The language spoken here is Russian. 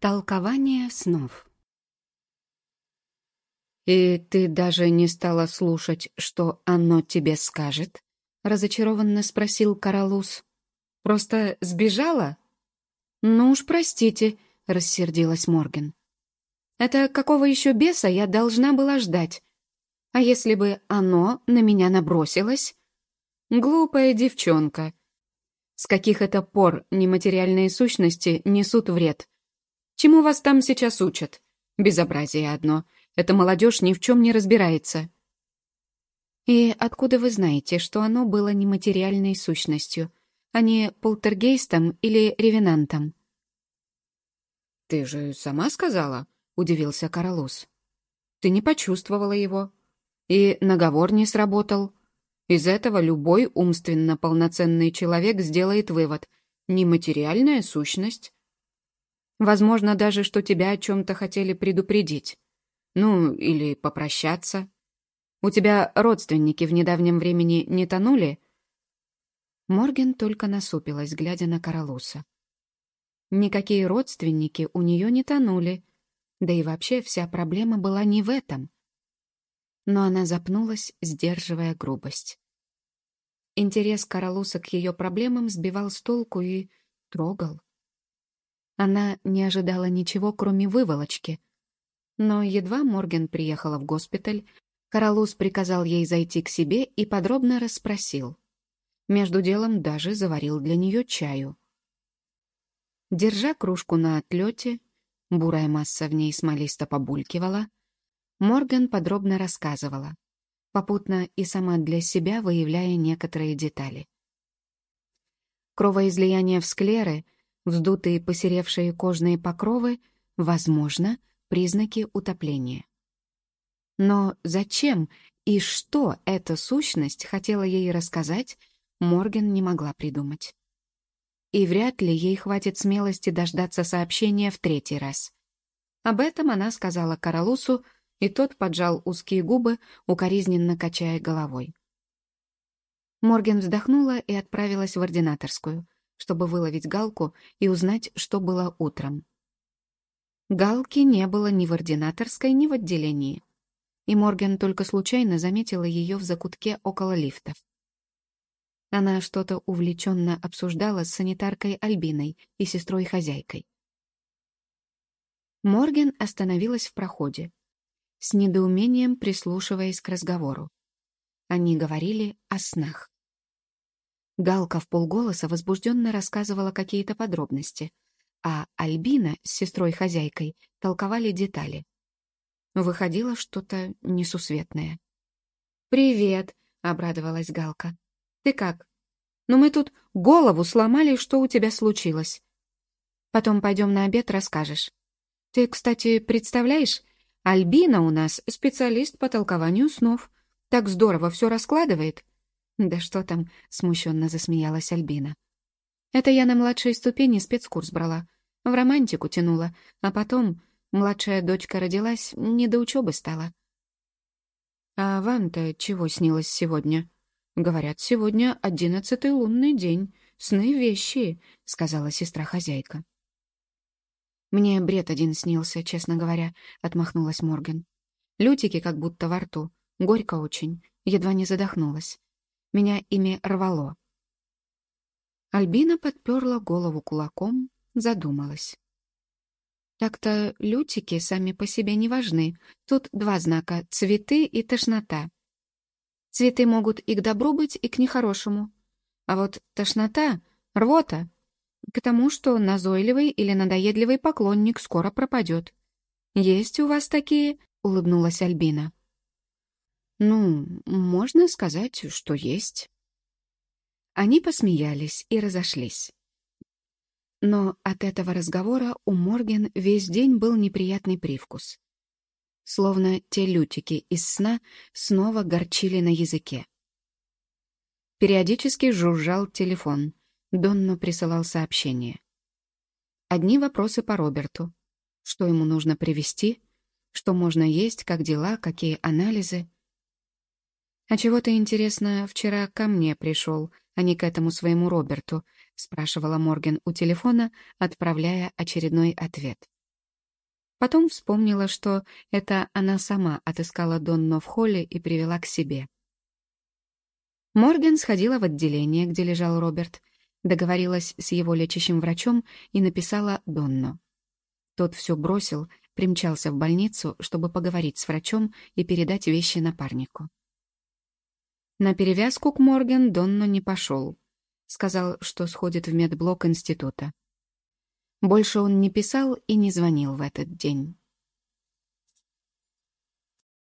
Толкование снов. «И ты даже не стала слушать, что оно тебе скажет?» — разочарованно спросил Каралус. «Просто сбежала?» «Ну уж простите», — рассердилась Морген. «Это какого еще беса я должна была ждать? А если бы оно на меня набросилось?» «Глупая девчонка. С каких это пор нематериальные сущности несут вред?» Чему вас там сейчас учат? Безобразие одно. Эта молодежь ни в чем не разбирается. И откуда вы знаете, что оно было нематериальной сущностью, а не полтергейстом или ревенантом? «Ты же сама сказала», — удивился Каралус. «Ты не почувствовала его. И наговор не сработал. Из этого любой умственно полноценный человек сделает вывод. Нематериальная сущность. Возможно даже, что тебя о чем-то хотели предупредить. Ну, или попрощаться. У тебя родственники в недавнем времени не тонули?» Морген только насупилась, глядя на Каралуса. Никакие родственники у нее не тонули, да и вообще вся проблема была не в этом. Но она запнулась, сдерживая грубость. Интерес Каралуса к ее проблемам сбивал с толку и трогал. Она не ожидала ничего, кроме выволочки. Но едва Морген приехала в госпиталь, Каралус приказал ей зайти к себе и подробно расспросил. Между делом даже заварил для нее чаю. Держа кружку на отлете, бурая масса в ней смолисто побулькивала, Морган подробно рассказывала, попутно и сама для себя выявляя некоторые детали. Кровоизлияние в склеры — вздутые посеревшие кожные покровы, возможно, признаки утопления. Но зачем и что эта сущность хотела ей рассказать, Морген не могла придумать. И вряд ли ей хватит смелости дождаться сообщения в третий раз. Об этом она сказала Каралусу, и тот поджал узкие губы, укоризненно качая головой. Морген вздохнула и отправилась в ординаторскую — чтобы выловить Галку и узнать, что было утром. Галки не было ни в ординаторской, ни в отделении. И Морген только случайно заметила ее в закутке около лифтов. Она что-то увлеченно обсуждала с санитаркой Альбиной и сестрой-хозяйкой. Морген остановилась в проходе, с недоумением прислушиваясь к разговору. Они говорили о снах. Галка в полголоса возбужденно рассказывала какие-то подробности, а Альбина с сестрой-хозяйкой толковали детали. Выходило что-то несусветное. «Привет!» — обрадовалась Галка. «Ты как? Ну мы тут голову сломали, что у тебя случилось. Потом пойдем на обед, расскажешь. Ты, кстати, представляешь, Альбина у нас специалист по толкованию снов. Так здорово все раскладывает. «Да что там?» — смущенно засмеялась Альбина. «Это я на младшей ступени спецкурс брала. В романтику тянула. А потом младшая дочка родилась, не до учебы стала». «А вам-то чего снилось сегодня?» «Говорят, сегодня одиннадцатый лунный день. Сны вещи», — сказала сестра-хозяйка. «Мне бред один снился, честно говоря», — отмахнулась Морген. «Лютики как будто во рту. Горько очень. Едва не задохнулась. Меня ими рвало. Альбина подперла голову кулаком, задумалась. Так-то лютики сами по себе не важны. Тут два знака — цветы и тошнота. Цветы могут и к добру быть, и к нехорошему. А вот тошнота, рвота — к тому, что назойливый или надоедливый поклонник скоро пропадет. «Есть у вас такие?» — улыбнулась Альбина. Ну, можно сказать, что есть. Они посмеялись и разошлись. Но от этого разговора у Морген весь день был неприятный привкус. Словно те лютики из сна снова горчили на языке. Периодически жужжал телефон. Донно присылал сообщение. Одни вопросы по Роберту. Что ему нужно привезти? Что можно есть? Как дела? Какие анализы? «А чего ты, интересно, вчера ко мне пришел, а не к этому своему Роберту?» — спрашивала Морген у телефона, отправляя очередной ответ. Потом вспомнила, что это она сама отыскала Донно в холле и привела к себе. Морген сходила в отделение, где лежал Роберт, договорилась с его лечащим врачом и написала Донно. Тот все бросил, примчался в больницу, чтобы поговорить с врачом и передать вещи напарнику. На перевязку к Морген Донно не пошел. Сказал, что сходит в медблок института. Больше он не писал и не звонил в этот день.